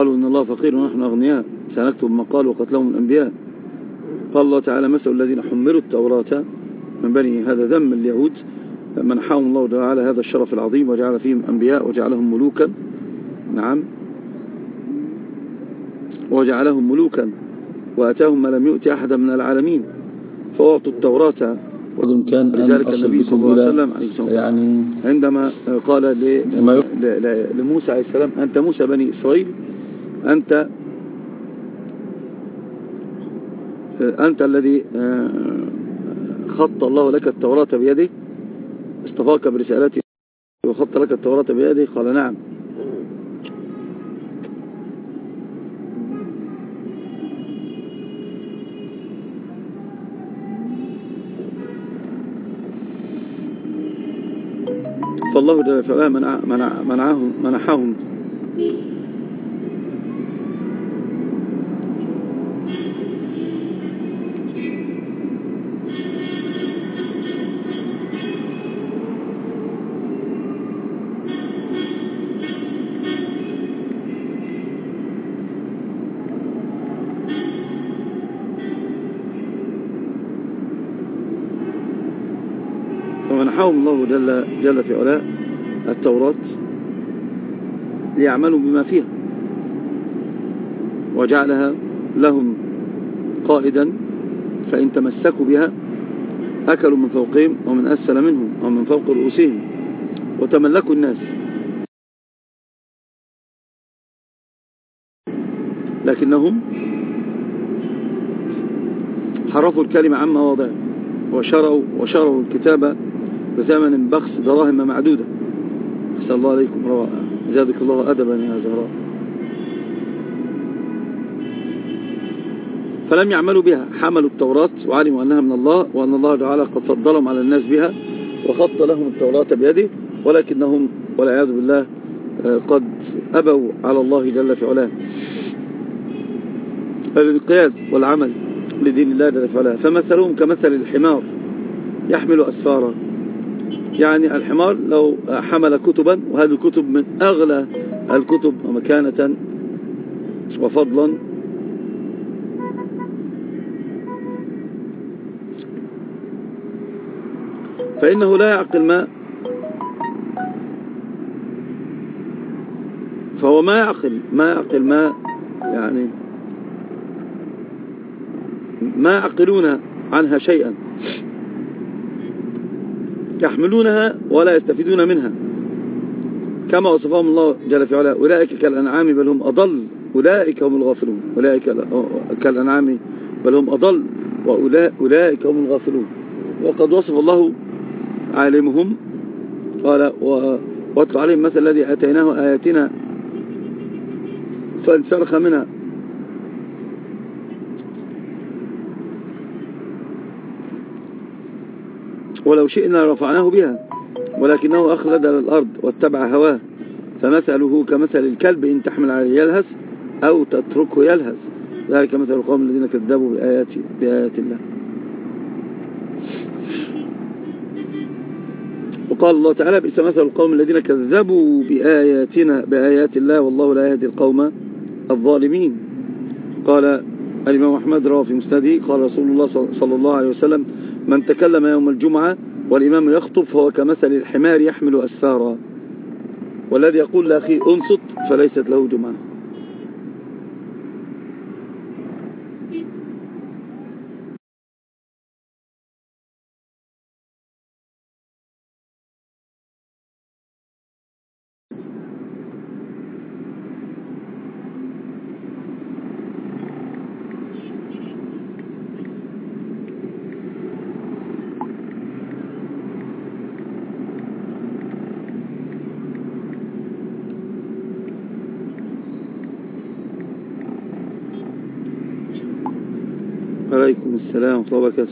قالوا إن الله فقير ونحن أغنياء. سنكتب ما قالوا وقتلهم الأنبياء. قال الله تعالى مثل الذين حملوا التوراة من بني هذا ذم اليهود منحهم الله تعالى هذا الشرف العظيم وجعل فيهم أنبياء وجعلهم ملوكا. نعم. وجعلهم ملوكا. وأتاهم ما لم يؤتي أحدا من العالمين. فأعطوا التوراة. كان لذلك النبي صلى الله عليه وسلم يعني عندما قال لموسى عليه السلام أنت موسى بني إسرائيل؟ أنت أنت الذي آه، خط الله لك التوراة بيده اصطفاك برسالته وخط لك التوراة بيده. قال نعم. فالله جل وعلا منعهم منحهم. ومنحهم الله جل, جل في علاء التوراة ليعملوا بما فيها. وجعلها لهم قائدا فإن تمسكوا بها أكلوا من فوقهم ومن أسفل منهم ومن فوق رؤوسهم وتملكوا الناس. لكنهم حرفوا الكلمة عن مواضعه وشروا, وشروا الكتاب بثمن بخس دراهم معدودة. أحسن الله عليكم. رواء زادك الله أدبا يا زهراء. فلم يعملوا بها. حملوا التوراة وعلموا أنها من الله وأن الله تعالى قد فضلهم على الناس بها وخط لهم التوراة بيده ولكنهم والعياذ بالله آه، قد أبوا على الله جل في علاه. الانقياد والعمل لدين الله جل في علاه. فمثلهم كمثل الحمار يحمل أسفارا. يعني الحمار لو حمل كتبا وهذه الكتب من أغلى الكتب مكانة وفضلا فإنه لا يعقل ما فهو ما يعقل ما يعقل ما يعني ما يعقلون عنها شيئا. يحملونها ولا يستفيدون منها. كما وصفهم الله جل في علا أولئك كالأنعام بل هم أضل أولئك هم الغافلون. أولئك كالأنعام بل هم أضل وأولئك هم الغافلون. وقد وصف الله عالمهم قال واتل عليهم مثل الذي أتيناه آياتنا فانسرخ منها. ولو شئنا رفعناه بها ولكنه أخلد للأرض واتبع هواه فمثله كمثل الكلب إن تحمل عليه يلهث أو تتركه يلهث. ذلك مثل القوم الذين كذبوا بآيات, بآيات الله. وقال الله تعالى بئس مثل القوم الذين كذبوا بآياتنا بآيات الله والله لا يهدي القوم الظالمين. قال الإمام أحمد روى في مسنده قال رسول الله صلى الله عليه وسلم من تكلم يوم الجمعة والإمام يخطب فهو كمثل الحمار يحمل أسفارا. والذي يقول لأخي أنصت فليست له جمعة عليكم السلام ورحمة الله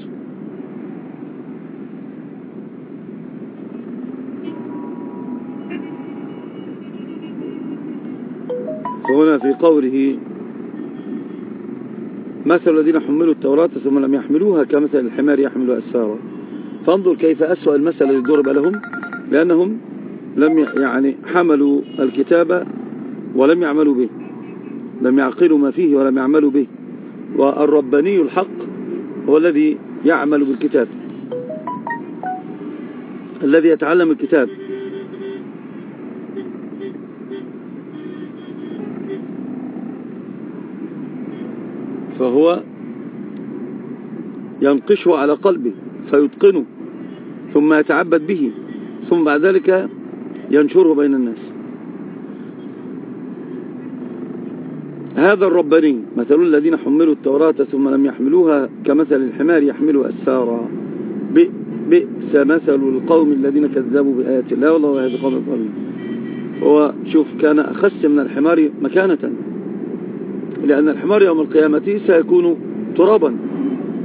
فهنا في قوله مثل الذين حملوا التوراة ثم لم يحملوها كمثل الحمار يحمل أسفارا. فانظر كيف أسوأ المثل الذي ضرب لهم لأنهم لم يعني حملوا الكتاب ولم يعملوا به. لم يعقلوا ما فيه ولم يعملوا به. والرباني الحق هو الذي يعمل بالكتاب. الذي يتعلم الكتاب. فهو ينقشه على قلبه فيتقنه ثم يتعبد به ثم بعد ذلك ينشره بين الناس. هذا الرباني مثل الذين حملوا التوراة ثم لم يحملوها كمثل الحمار يحمل أسفارا بئس مثل القوم الذين كذبوا بآيات الله. والله هذا قوم الظالمين. هو شوف كان أخس من الحمار مكانة لأن الحمار يوم القيامة سيكون ترابا.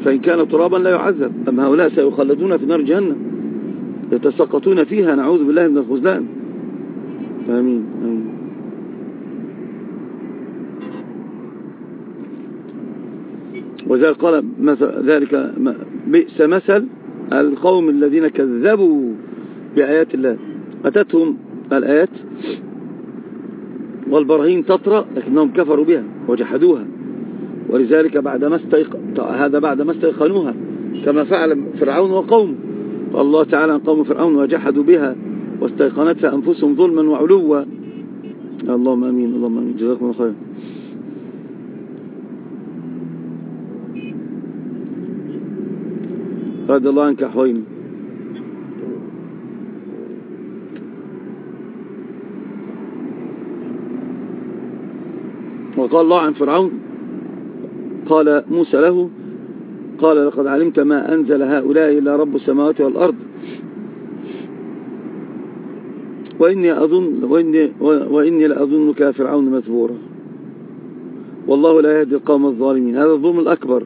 فإن كان ترابا لا يعذب. أما هؤلاء سيخلدون في نار جهنم. يتسقطون فيها. نعوذ بالله من الخزلان. آمين آمين وذلك قال ذلك بئس مثل القوم الذين كذبوا بآيات الله. أتتهم الآيات؟ والبراهين تطرأ لكنهم كفروا بها وجحدوها. ولذلك بعد ما استيق... هذا بعد ما استيقنوها كما فعل فرعون وقومه. قال الله تعالى عن قوم فرعون وجحدوا بها واستيقنتها أنفسهم ظلما وعلوا. اللهم أمين. اللهم أمين. جزاكم الله رضي الله عنك حويني وقال الله عن فرعون قال موسى له قال لقد علمت ما أنزل هؤلاء إلا رب السماوات والأرض. وإني, أظن وإني, وإني لأظنك فرعون مثبورا. والله لا يهدي القوم الظالمين. هذا الظلم الأكبر.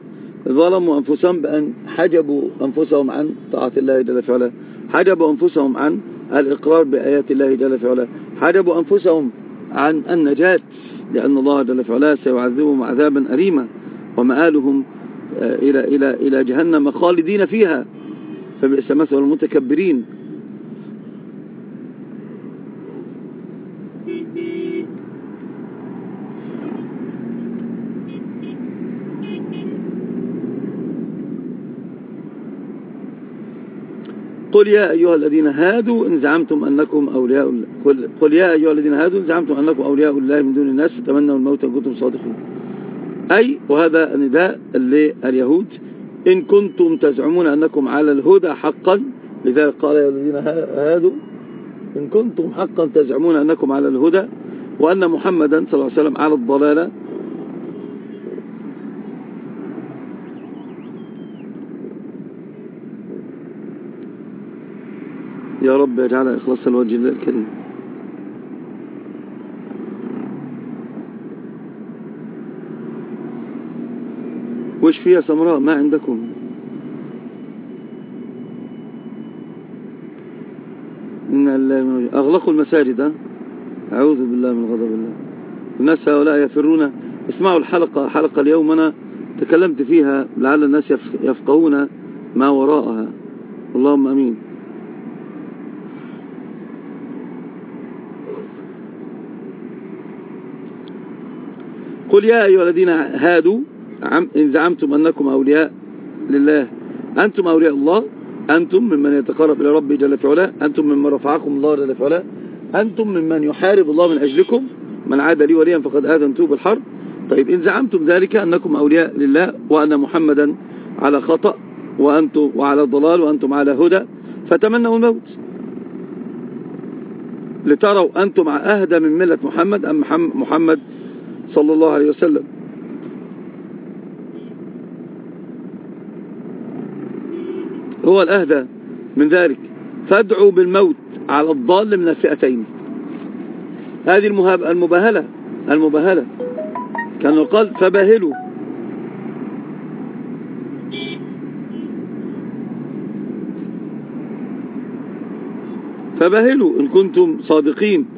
ظلموا أنفسهم بأن حجبوا أنفسهم عن طاعة الله جل في حجبوا أنفسهم عن الإقرار بآيات الله جل في حجبوا أنفسهم عن النجاة لأن الله جل في سيعذبهم عذابا أليما. ومآلهم آه، إلى, إلى, إلى جهنم خالدين فيها. فبئس مثل المتكبرين. قل يا أيها الذين هادوا إن زعمتم أنكم أولياء الله قل, قل يا أيها الذين هادوا إن زعمتم أنكم أولياء الله من دون الناس فتمنوا الموت إن كنتم صادقين. أي وهذا نداء لليهود. إن كنتم تزعمون أنكم على الهدى حقا لذلك قال يا الذين هادوا. إن كنتم حقا تزعمون أنكم على الهدى وأن محمدا صلى الله عليه وسلم على الضلالة. يا رب اجعل إخلاص الوجه الله الكريم. وش فيها سمراء؟ ما عندكم. إن الله أغلقوا المساجد أعوذ بالله من غضب الله. الناس هؤلاء يفرون. اسمعوا الحلقة. حلقة اليوم أنا تكلمت فيها لعل الناس يفقهون ما وراءها. اللهم أمين. قل يا أيها الذين هادوا إن زعمتم أنكم أولياء لله. أنتم أولياء الله؟ أنتم ممن يتقرب إلى ربي جل في علاه. أنتم ممن رفعكم الله جل في علاه. أنتم ممن يحارب الله من أجلكم. من عاد لي وليا فقد آذنتوه بالحرب طيب إن زعمتم ذلك أنكم أولياء لله وأن محمدا على خطأ وأنتم وعلى ضلال وأنتم على هدى. فتمنوا الموت. لتروا أنتم أهدى من ملة محمد أم محمد صلى الله عليه وسلم هو الأهدى من ذلك. فادعوا بالموت على الضال من الفئتين. هذه المباهلة المباهلة. كان قال فباهلوا. فباهلوا إن كنتم صادقين.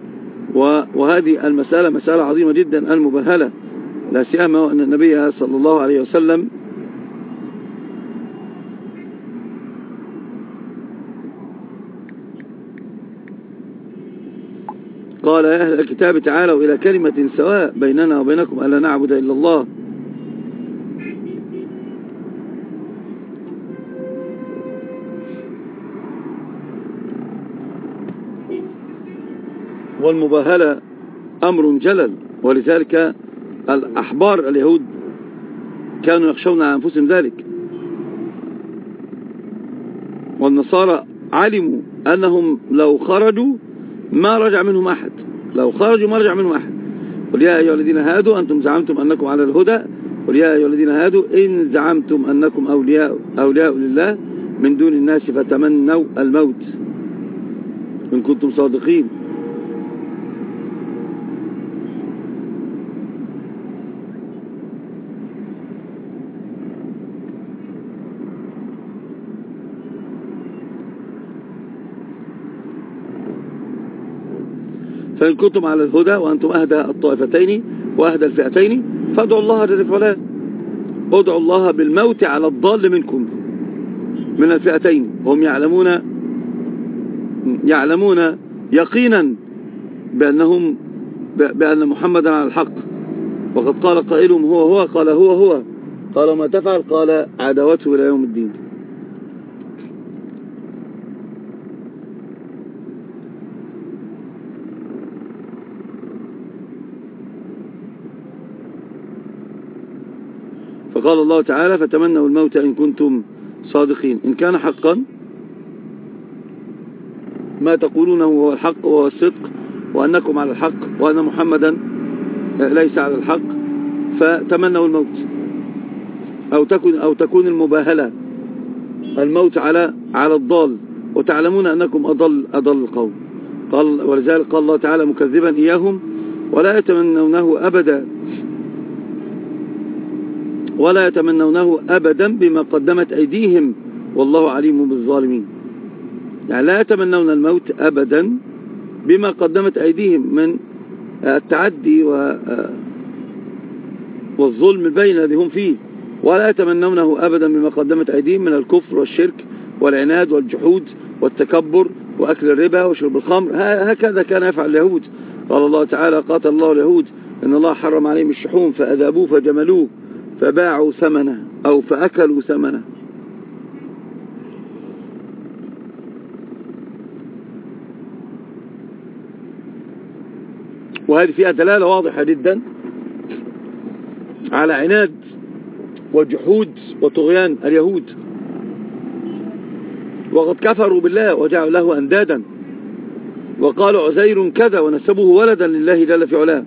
وهذه المسألة مسألة عظيمة جدا المباهلة لا سيما أن النبي صلى الله عليه وسلم قال يا أهل الكتاب تعالوا إلى كلمة سواء بيننا وبينكم ألا نعبد إلا الله. والمباهلة أمر جلل ولذلك الأحبار اليهود كانوا يخشون على أنفسهم ذلك. والنصارى علموا أنهم لو خرجوا ما رجع منهم أحد لو خرجوا ما رجع منهم أحد. قل يا أيها الذين هادوا أنتم زعمتم أنكم على الهدى؟ قل يا أيها الذين هادوا إن زعمتم أنكم أولياء, أولياء لله من دون الناس فتمنوا الموت. إن كنتم صادقين. فإن كنتم على الهدى وأنتم أهدى الطائفتين وأهدى الفئتين فادعوا الله جل وعلا ادعوا الله بالموت على الضال منكم. من الفئتين. هم يعلمون يعلمون يقينا بأنهم بأن محمدا على الحق. وقد قال قائلهم هو هو قال هو هو. قال ما تفعل؟ قال عداوته إلى يوم الدين. فقال الله تعالى فتمنوا الموت إن كنتم صادقين. إن كان حقا ما تقولونه هو الحق وهو الصدق وأنكم على الحق وأن محمدا ليس على الحق. فتمنوا الموت. أو تكون, أو تكون المباهلة الموت على على الضال. وتعلمون أنكم أضل, أضل القوم. قال ولذلك قال الله تعالى مكذبا إياهم ولا يتمنونه أبدا. ولا يتمنونه أبدا بما قدمت أيديهم. والله عليم بالظالمين. يعني لا يتمنون الموت أبدا بما قدمت أيديهم من التعدي والظلم بين الذي هم فيه. ولا يتمنونه أبدا بما قدمت أيديهم من الكفر والشرك والعناد والجحود والتكبر وأكل الربا وشرب الخمر. هكذا كان يفعل اليهود. قال الله تعالى قاتل الله اليهود. إن الله حرم عليهم الشحوم فأذابوه فجملوه. فباعوا ثمنه أو فأكلوا ثمنه. وهذه فيها دلالة واضحة جدا على عناد وجحود وطغيان اليهود. وقد كفروا بالله وجعلوا له أندادا. وقالوا عزير كذا ونسبه ولدا لله جل في علاه.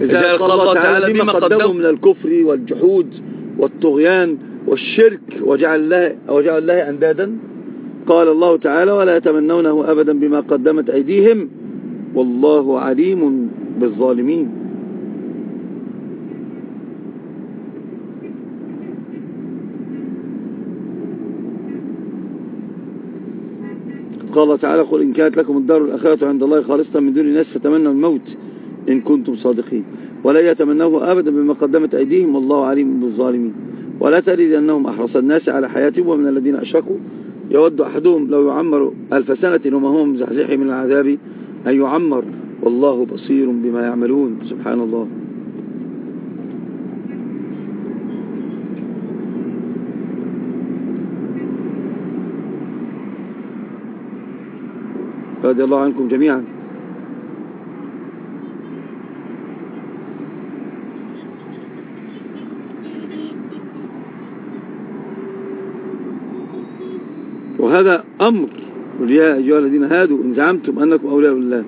إذا قال الله تعالى بما قدموا من الكفر والجحود والطغيان والشرك وجعل الله, وجعل الله أندادا. قال الله تعالى ولا يتمنونه أبدا بما قدمت أيديهم. والله عليم بالظالمين. قال الله تعالى قل إن كانت لكم الدار الآخرة عند الله خالصة من دون الناس فتمنوا الموت. إن كنتم صادقين. ولا يتمنوه أبدا بما قدمت أيديهم والله عليم بالظالمين. ولا تريد أنهم أحرص الناس على حياتهم ومن الذين أشركوا يود أحدهم لو يعمر ألف سنة وما هم مزحزح من العذاب أن يعمر. والله بصير بما يعملون. سبحان الله. رضي الله عنكم جميعا. وهذا أمر. قل يا أيها الذين هادوا إن زعمتم أنكم أولياء الله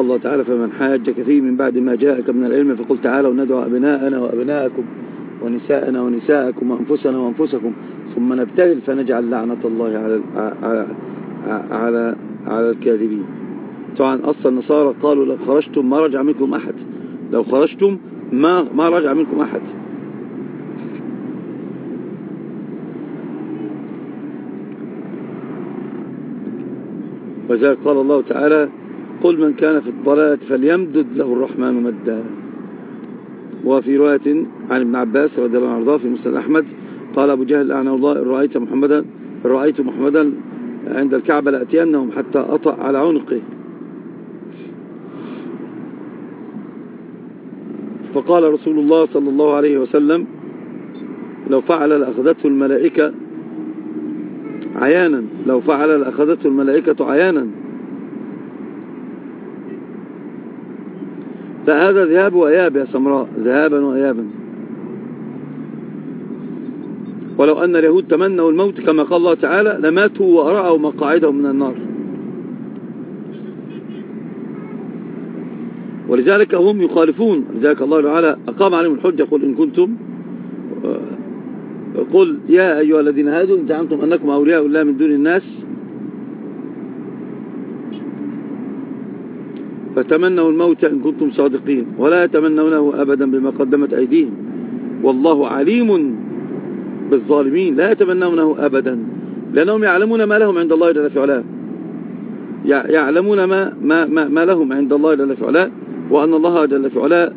وقال الله تعالى فمن حاجك فيه من بعد ما جاءك من العلم فقل تعالوا ندعو أبناءنا وأبناءكم ونساءنا ونساءكم وأنفسنا وأنفسكم ثم نبتهل فنجعل لعنة الله على على, على على الكاذبين. طبعا أصل النصارى قالوا لو خرجتم ما رجع منكم أحد. لو خرجتم ما, ما رجع منكم أحد. وذلك قال الله تعالى قل من كان في الضلالة فليمدد له الرحمن مدا. وفي رواية عن ابن عباس رضي الله عنه في مسلم أحمد قال أبو جهل لعنه الله إن رأيت محمدا إن رأيت محمدا عند الكعبة لأتينهم حتى أطأ على عنقه. فقال رسول الله صلى الله عليه وسلم لو فعل لأخذته الملائكة عيانا لو فعل لأخذته الملائكة عيانا فهذا ذهاب وإياب يا سمراء ذهابا وإيابا. ولو أن اليهود تمنوا الموت كما قال الله تعالى لماتوا وأرأوا مقاعدهم من النار. ولذلك هم يخالفون. لذلك الله تعالى أقام عليهم الحجة قل إن كنتم قل يا أيها الذين هادوا إن زعمتم أنكم أولياء الله من دون الناس فتمنوا الموت إن كنتم صادقين ولا يتمنونه أبدا بما قدمت أيديهم. والله عليم بالظالمين. لا يتمنونه أبدا لأنهم يعلمون ما لهم عند الله جل في يعلمون ما, ما, ما, ما لهم عند الله جل في علاه وأن الله جل في علاه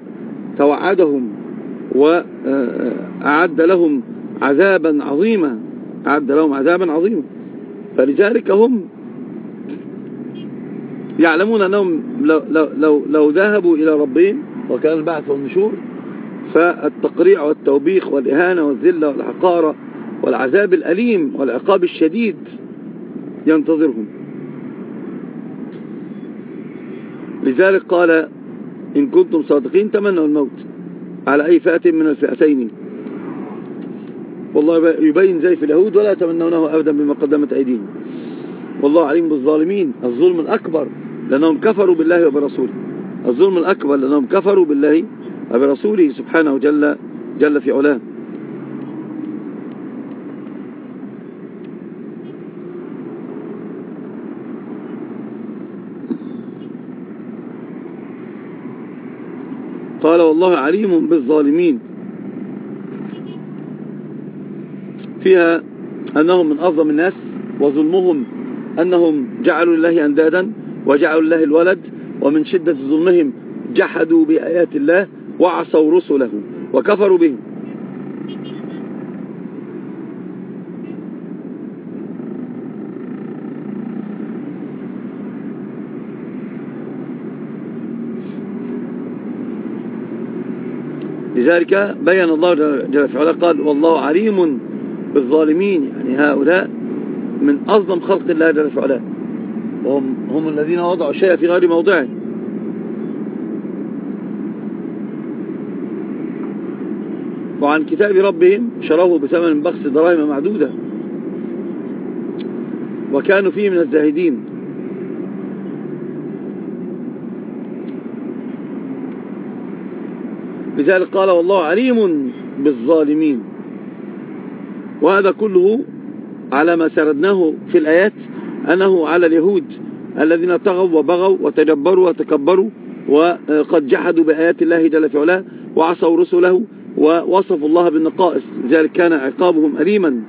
توعدهم وأعد لهم عذابا عظيما. أعد لهم عذابا عظيما. فلذلك هم يعلمون أنهم لو, لو, لو, لو ذهبوا إلى ربهم وكان البعث والنشور فالتقريع والتوبيخ والإهانة والذلة والحقارة والعذاب الأليم والعقاب الشديد ينتظرهم. لذلك قال إن كنتم صادقين تمنوا الموت على أي فئة من الفئتين. والله يبين زي في اليهود ولا يتمنونه أبدا بما قدمت أيديهم. والله عليم بالظالمين. الظلم الأكبر. لأنهم كفروا بالله وبرسوله. الظلم الأكبر لأنهم كفروا بالله وبرسوله سبحانه جل, جل في علاه. قال والله عليم بالظالمين. فيها أنهم من أظلم الناس وظلمهم أنهم جعلوا الله أندادا وجعلوا الله الولد ومن شدة ظلمهم جحدوا بآيات الله وعصوا رسله وكفروا بهم. لذلك بين الله جل وعلا قال والله عليم بالظالمين. يعني هؤلاء من أظلم خلق الله جل وعلا وهم هم الذين وضعوا الشيء في غير موضعه. وعن كتاب ربهم شروه بثمن بخس دراهم معدودة. وكانوا فيه من الزاهدين. لذلك قال والله عليم بالظالمين. وهذا كله على ما سردناه في الآيات أنه على اليهود الذين طغوا وبغوا وتجبروا وتكبروا وقد جحدوا بآيات الله جل في علاه وعصوا رسله ووصفوا الله بالنقائص. لذلك كان عقابهم أليما.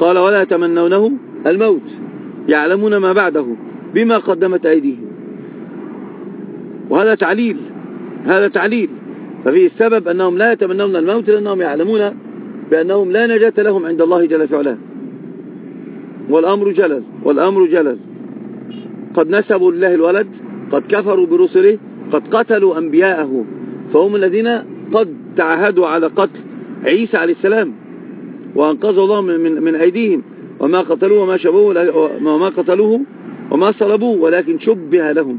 قال ولا يتمنونه الموت. يعلمون ما بعده بما قدمت أيديهم. وهذا تعليل هذا تعليل. ففيه السبب أنهم لا يتمنون الموت لأنهم يعلمون بأنهم لا نجاة لهم عند الله جل فعلا والأمر جلل والأمر جلل. قد نسبوا لله الولد قد كفروا برسله قد قتلوا أنبياءه. فهم الذين قد تعهدوا على قتل عيسى عليه السلام. وأنقذه الله من, من أيديهم. وما قتلوه وما شبوه وما قتلوه وما صلبوه ولكن شبه لهم.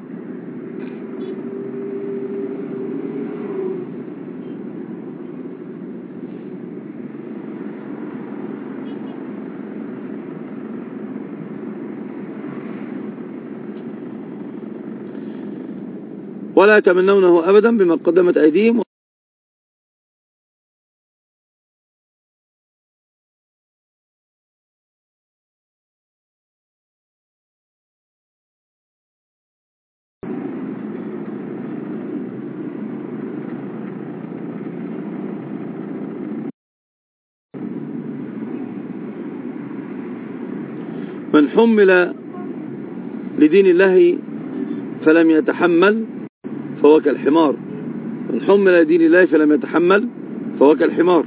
ولا يتمنونه أبدا بما قدمت أيديهم. حمل لدين الله فلم يتحمل فهو كالحمار. من حمل لدين الله فلم يتحمل فهو كالحمار.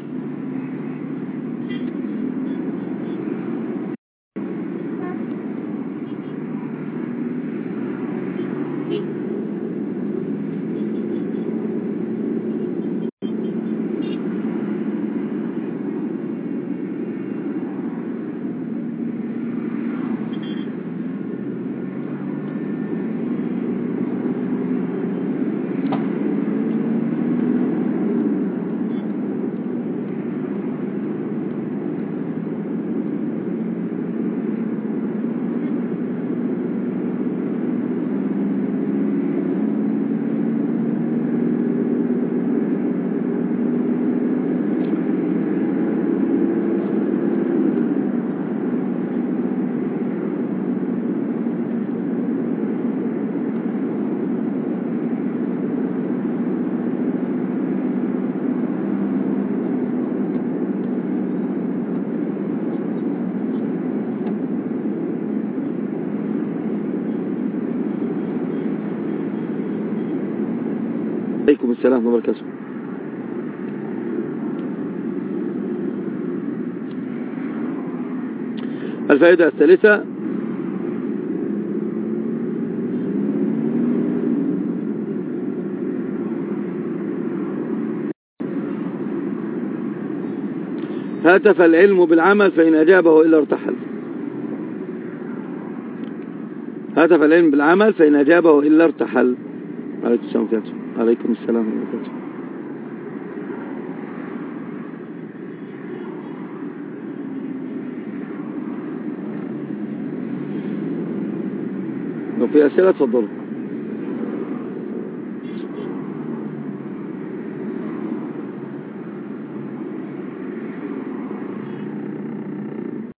عليكم السلام وبركاته الفائدة الثالثة. هاتف العلم بالعمل فإن أجابه إلا ارتحل. هاتف العلم بالعمل فإن أجابه إلا ارتحل. عليكم السلام وبركاته. عليكم السلام وبركاته لو في أسئلة تفضلوا.